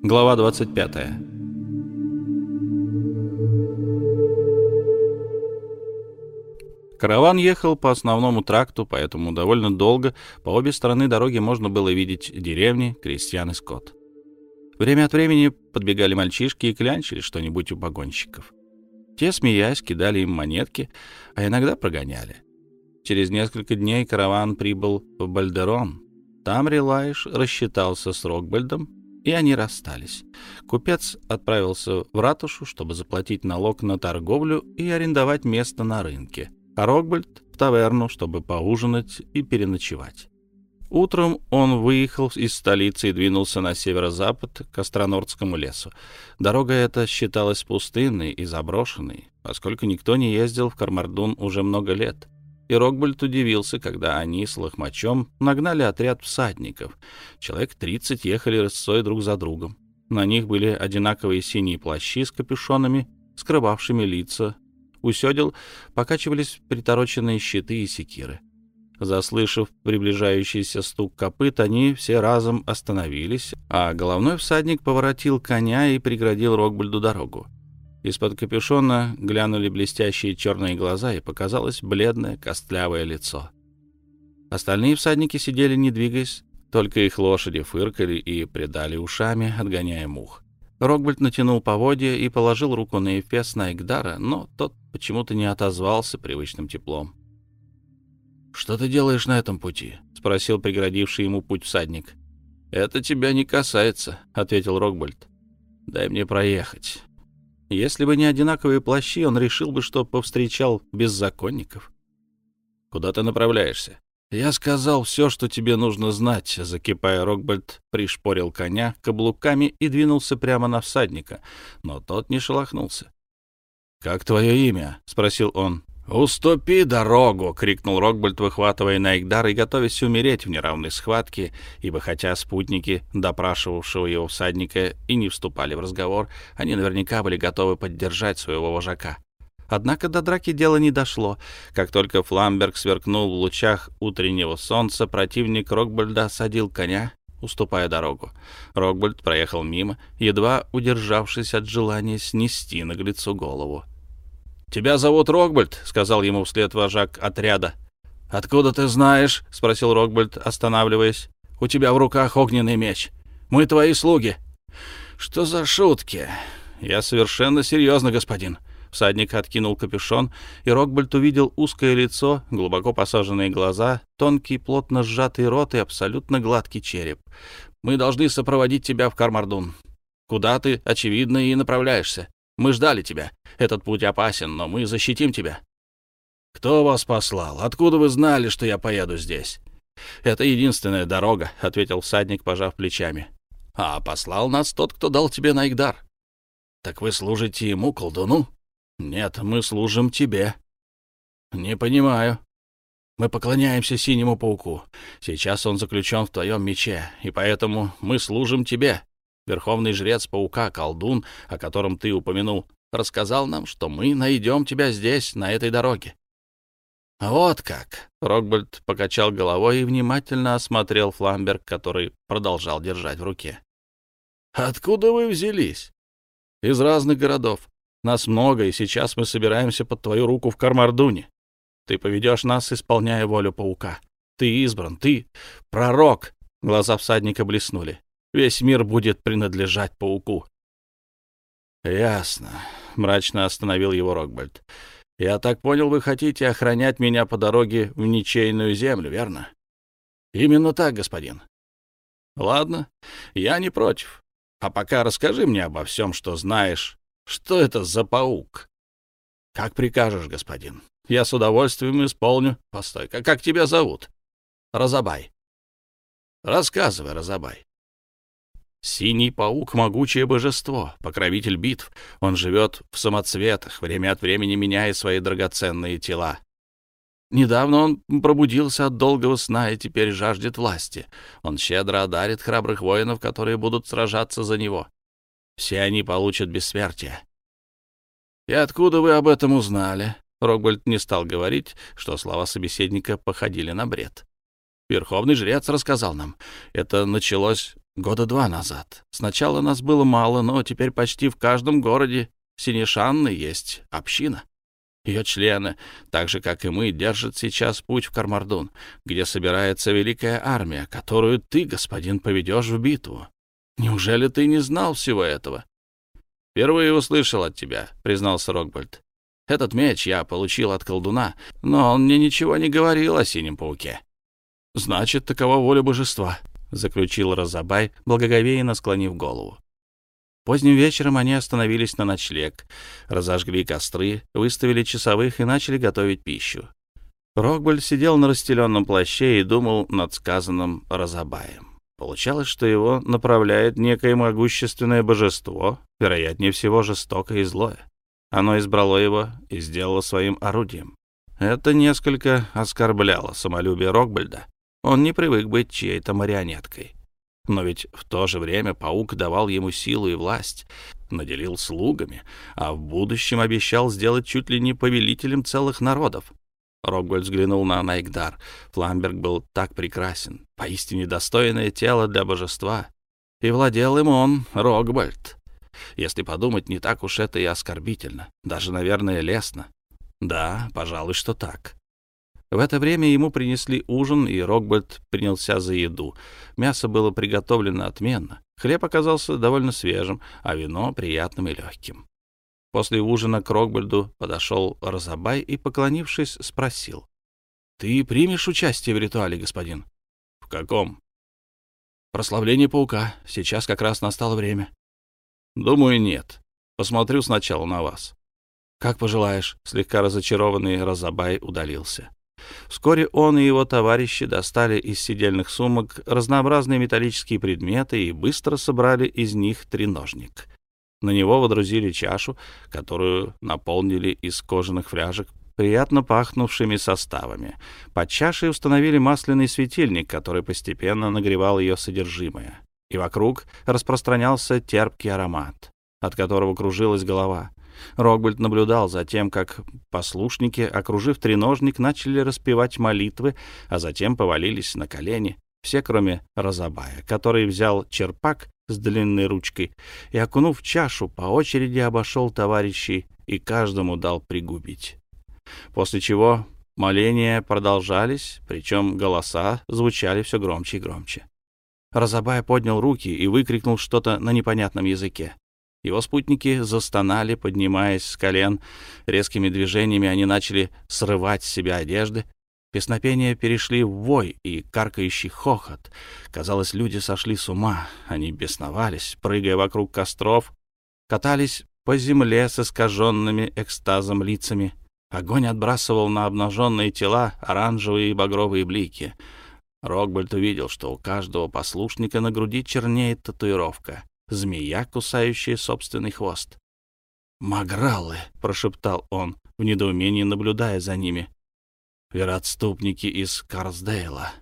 Глава 25. Караван ехал по основному тракту, поэтому довольно долго по обе стороны дороги можно было видеть деревни, крестьян и скот. Время от времени подбегали мальчишки и клянчили что-нибудь у погонщиков. Те, смеясь, кидали им монетки, а иногда прогоняли. Через несколько дней караван прибыл в Бальдерон. Там Релайш рассчитался с Рокбальдом и они расстались. Купец отправился в ратушу, чтобы заплатить налог на торговлю и арендовать место на рынке, а Рокбальд — в таверну, чтобы поужинать и переночевать. Утром он выехал из столицы и двинулся на северо-запад к Остронордскому лесу. Дорога эта считалась пустынной и заброшенной, поскольку никто не ездил в Кармардун уже много лет — и Рокбольд удивился, когда они с Лохмачом нагнали отряд всадников. Человек тридцать ехали рысцой друг за другом. На них были одинаковые синие плащи с капюшонами, скрывавшими лица. У седел покачивались притороченные щиты и секиры. Заслышав приближающийся стук копыт, они все разом остановились, а головной всадник поворотил коня и преградил Рокбольду дорогу. Из-под капюшона глянули блестящие черные глаза, и показалось бледное костлявое лицо. Остальные всадники сидели, не двигаясь, только их лошади фыркали и придали ушами, отгоняя мух. Рокбольд натянул поводья и положил руку на эфес Найгдара, но тот почему-то не отозвался привычным теплом. «Что ты делаешь на этом пути?» — спросил преградивший ему путь всадник. «Это тебя не касается», — ответил Рокбольд. «Дай мне проехать. Если бы не одинаковые плащи, он решил бы, что повстречал беззаконников. «Куда ты направляешься?» «Я сказал все, что тебе нужно знать», — закипая Рокбольд пришпорил коня каблуками и двинулся прямо на всадника, но тот не шелохнулся. «Как твое имя?» — спросил он. «Уступи дорогу!» — крикнул Рокбольд, выхватывая Найгдар и готовясь умереть в неравной схватке, ибо хотя спутники допрашивавшего его всадника и не вступали в разговор, они наверняка были готовы поддержать своего вожака. Однако до драки дело не дошло. Как только Фламберг сверкнул в лучах утреннего солнца, противник Рокбольда осадил коня, уступая дорогу. Рокбольд проехал мимо, едва удержавшись от желания снести наглецу голову. «Тебя зовут Рокбольд», — сказал ему вслед вожак отряда. «Откуда ты знаешь?» — спросил Рокбольд, останавливаясь. «У тебя в руках огненный меч. Мы твои слуги». «Что за шутки?» «Я совершенно серьезно, господин». Всадник откинул капюшон, и Рокбольд увидел узкое лицо, глубоко посаженные глаза, тонкий, плотно сжатый рот и абсолютно гладкий череп. «Мы должны сопроводить тебя в Кармардун. Куда ты, очевидно, и направляешься. Мы ждали тебя. Этот путь опасен, но мы защитим тебя». «Кто вас послал? Откуда вы знали, что я поеду здесь?» «Это единственная дорога», — ответил всадник, пожав плечами. «А послал нас тот, кто дал тебе Найгдар». «Так вы служите ему, колдуну?» «Нет, мы служим тебе». «Не понимаю». «Мы поклоняемся синему пауку. Сейчас он заключен в твоем мече, и поэтому мы служим тебе. Верховный жрец паука, колдун, о котором ты упомянул, рассказал нам, что мы найдем тебя здесь, на этой дороге. «Вот как!» — Рокбольд покачал головой и внимательно осмотрел фламберг, который продолжал держать в руке. «Откуда вы взялись?» «Из разных городов. Нас много, и сейчас мы собираемся под твою руку в Кармардуне. Ты поведешь нас, исполняя волю паука. Ты избран, ты пророк!» Глаза всадника блеснули. Весь мир будет принадлежать пауку. «Ясно», — мрачно остановил его Рокбальд. «Я так понял, вы хотите охранять меня по дороге в ничейную землю, верно?» «Именно так, господин». «Ладно, я не против. А пока расскажи мне обо всем, что знаешь. Что это за паук?» «Как прикажешь, господин. Я с удовольствием исполню. Постой, как тебя зовут?» «Разабай». «Рассказывай, Разабай». Синий паук — могучее божество, покровитель битв. Он живет в самоцветах, время от времени меняя свои драгоценные тела. Недавно он пробудился от долгого сна и теперь жаждет власти. Он щедро одарит храбрых воинов, которые будут сражаться за него. Все они получат бессмертие. «И откуда вы об этом узнали?» Рокбольд не стал говорить, что слова собеседника походили на бред. Верховный жрец рассказал нам. Это началось Года два назад. Сначала нас было мало, но теперь почти в каждом городе Синешанны есть община. Ее члены, так же, как и мы, держат сейчас путь в Кармардун, где собирается великая армия, которую ты, господин, поведешь в битву. Неужели ты не знал всего этого? Впервые услышал от тебя, признался Рокбольд. Этот меч я получил от колдуна, но он мне ничего не говорил о синем пауке. Значит, такова воля божества, заключил Разабай, благоговейно склонив голову. Поздним вечером они остановились на ночлег, разожгли костры, выставили часовых и начали готовить пищу. Рокболь сидел на расстеленном плаще и думал над сказанным Разабаем. Получалось, что его направляет некое могущественное божество, вероятнее всего жестокое и злое. Оно избрало его и сделало своим орудием. Это несколько оскорбляло самолюбие Рокбольда. Он не привык быть чьей-то марионеткой. Но ведь в то же время паук давал ему силу и власть, наделил слугами, а в будущем обещал сделать чуть ли не повелителем целых народов. Рокгольд взглянул на Найгдар. Фламберг был так прекрасен, поистине достойное тело для божества. И владел им он, Рокгольд. Если подумать, не так уж это и оскорбительно, даже, наверное, лестно. Да, пожалуй, что так. В это время ему принесли ужин, и Рокбольд принялся за еду. Мясо было приготовлено отменно. Хлеб оказался довольно свежим, а вино — приятным и легким. После ужина к Рокбольду подошел Розабай и, поклонившись, спросил. — Ты примешь участие в ритуале, господин? — В каком? — Прославление паука. Сейчас как раз настало время. — Думаю, нет. Посмотрю сначала на вас. — Как пожелаешь. Слегка разочарованный Розабай удалился. Вскоре он и его товарищи достали из сидельных сумок разнообразные металлические предметы и быстро собрали из них треножник. На него водрузили чашу, которую наполнили из кожаных фляжек приятно пахнувшими составами. Под чашей установили масляный светильник, который постепенно нагревал ее содержимое. И вокруг распространялся терпкий аромат, от которого кружилась голова. Рокбольд наблюдал за тем, как послушники, окружив треножник, начали распевать молитвы, а затем повалились на колени, все кроме Розабая, который взял черпак с длинной ручкой и, окунув чашу, по очереди обошел товарищей и каждому дал пригубить. После чего моления продолжались, причем голоса звучали все громче и громче. Розабай поднял руки и выкрикнул что-то на непонятном языке. Его спутники застонали, поднимаясь с колен. Резкими движениями они начали срывать с себя одежды. Песнопения перешли в вой и каркающий хохот. Казалось, люди сошли с ума. Они бесновались, прыгая вокруг костров, катались по земле с искаженными экстазом лицами. Огонь отбрасывал на обнаженные тела оранжевые и багровые блики. Рокбольд увидел, что у каждого послушника на груди чернеет татуировка змея, кусающая собственный хвост. «Магралы!» — прошептал он, в недоумении наблюдая за ними. «Вероотступники из Карсдейла».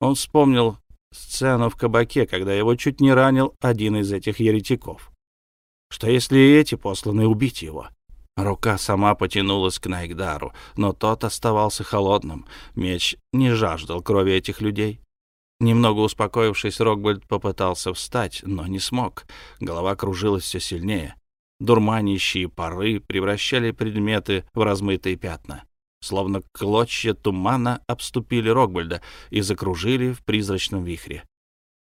Он вспомнил сцену в кабаке, когда его чуть не ранил один из этих еретиков. Что если эти посланы убить его? Рука сама потянулась к Найгдару, но тот оставался холодным. Меч не жаждал крови этих людей. Немного успокоившись, Рокбольд попытался встать, но не смог. Голова кружилась все сильнее. Дурманящие пары превращали предметы в размытые пятна. Словно клочья тумана обступили Рокбольда и закружили в призрачном вихре.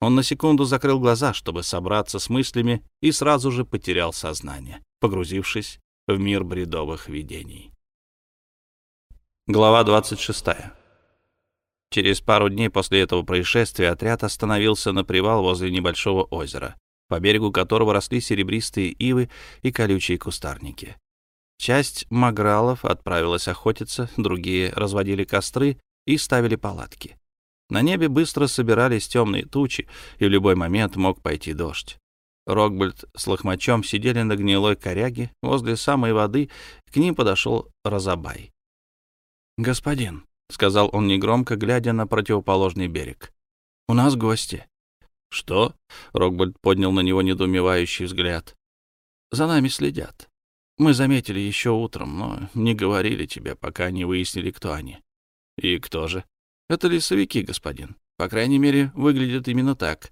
Он на секунду закрыл глаза, чтобы собраться с мыслями, и сразу же потерял сознание, погрузившись в мир бредовых видений. Глава двадцать шестая. Через пару дней после этого происшествия отряд остановился на привал возле небольшого озера, по берегу которого росли серебристые ивы и колючие кустарники. Часть магралов отправилась охотиться, другие разводили костры и ставили палатки. На небе быстро собирались темные тучи, и в любой момент мог пойти дождь. Рокбольд с лохмачом сидели на гнилой коряге возле самой воды, к ним подошел Розабай. «Господин», — сказал он негромко, глядя на противоположный берег. «У нас гости». «Что?» — Рокбольд поднял на него недоумевающий взгляд. «За нами следят. Мы заметили еще утром, но не говорили тебе, пока не выяснили, кто они». «И кто же?» «Это лесовики, господин. По крайней мере, выглядят именно так».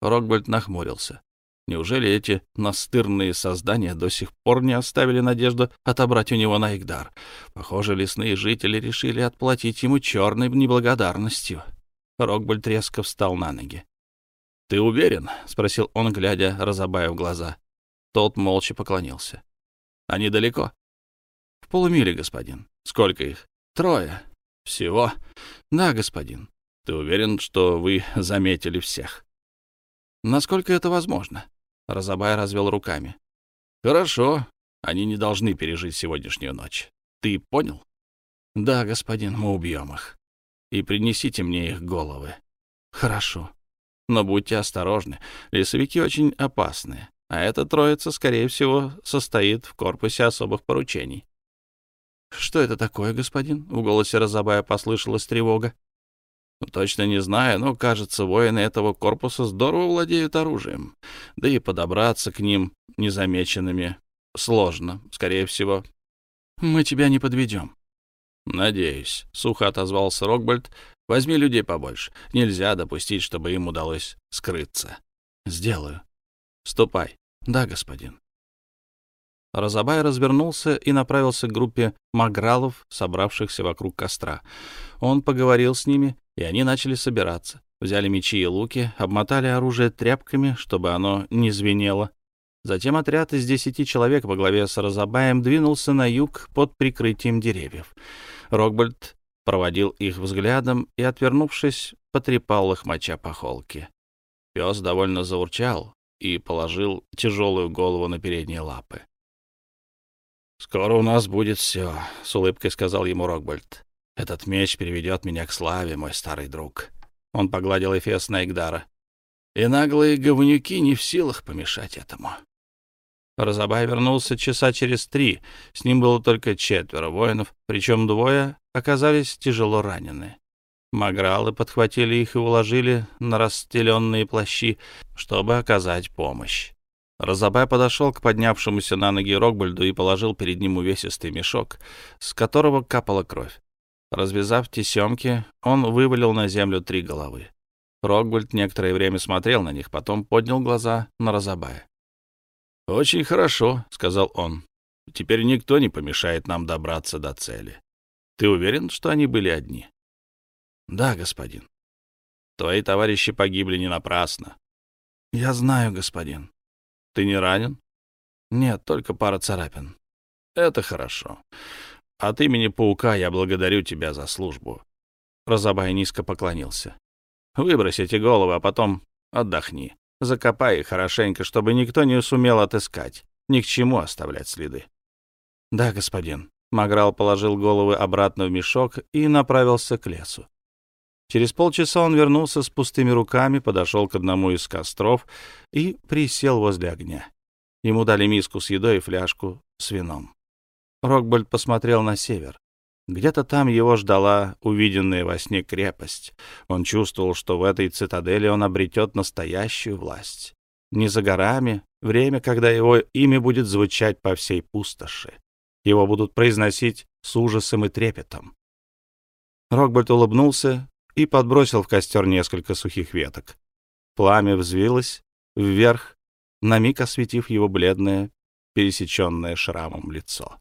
Рокбольд нахмурился. Неужели эти настырные создания до сих пор не оставили надежду отобрать у него Найгдар? Похоже, лесные жители решили отплатить ему черной неблагодарностью. Рокбольд резко встал на ноги. — Ты уверен? — спросил он, глядя Розабая в глаза. Тот молча поклонился. — Они далеко? — В полумиле, господин. — Сколько их? — Трое. — Всего? — Да, господин. — Ты уверен, что вы заметили всех? — Насколько это возможно? Розабай развел руками. Хорошо, они не должны пережить сегодняшнюю ночь. Ты понял? Да, господин, мы убьем их. И принесите мне их головы. Хорошо. Но будьте осторожны. Лесовики очень опасные. А эта троица, скорее всего, состоит в корпусе особых поручений. «Что это такое, господин?» — в голосе Розабая послышалась тревога. Ну, точно не знаю, но, кажется, воины этого корпуса здорово владеют оружием. Да и подобраться к ним незамеченными сложно, скорее всего. Мы тебя не подведем. Надеюсь, — сухо отозвался Рокбольд. Возьми людей побольше. Нельзя допустить, чтобы им удалось скрыться. Сделаю. Ступай. Да, господин. Розабай развернулся и направился к группе магралов, собравшихся вокруг костра. Он поговорил с ними, и они начали собираться. Взяли мечи и луки, обмотали оружие тряпками, чтобы оно не звенело. Затем отряд из десяти человек во главе с Розабаем двинулся на юг под прикрытием деревьев. Рокбольд проводил их взглядом и, отвернувшись, потрепал их моча по холке. Пес довольно заурчал и положил тяжелую голову на передние лапы. «Скоро у нас будет все», — с улыбкой сказал ему Рокбольд. «Этот меч приведет меня к славе, мой старый друг». Он погладил Эфес Найгдара. «И наглые говнюки не в силах помешать этому». Разобай вернулся часа через три. С ним было только четверо воинов, причем двое оказались тяжело ранены. Магралы подхватили их и уложили на расстеленные плащи, чтобы оказать помощь. Розабай подошел к поднявшемуся на ноги Рокбольду и положил перед ним увесистый мешок, с которого капала кровь. Развязав тесемки, он вывалил на землю три головы. Рокбольд некоторое время смотрел на них, потом поднял глаза на Розабая. «Очень хорошо», — сказал он. «Теперь никто не помешает нам добраться до цели. Ты уверен, что они были одни?» «Да, господин». «Твои товарищи погибли не напрасно». «Я знаю, господин». Ты не ранен? Нет, только пара царапин. Это хорошо. От имени паука я благодарю тебя за службу. Розабай низко поклонился. Выбрось эти головы, а потом отдохни. Закопай их хорошенько, чтобы никто не сумел отыскать. Ни к чему оставлять следы. Да, господин. Маграл положил головы обратно в мешок и направился к лесу. Через полчаса он вернулся с пустыми руками, подошел к одному из костров и присел возле огня. Ему дали миску с едой и фляжку с вином. Рокбольд посмотрел на север. Где-то там его ждала увиденная во сне крепость. Он чувствовал, что в этой цитадели он обретет настоящую власть. Не за горами время, когда его имя будет звучать по всей пустоши. Его будут произносить с ужасом и трепетом. Рокбольд улыбнулся и подбросил в костер несколько сухих веток. Пламя взвилось вверх, на миг осветив его бледное, пересеченное шрамом лицо.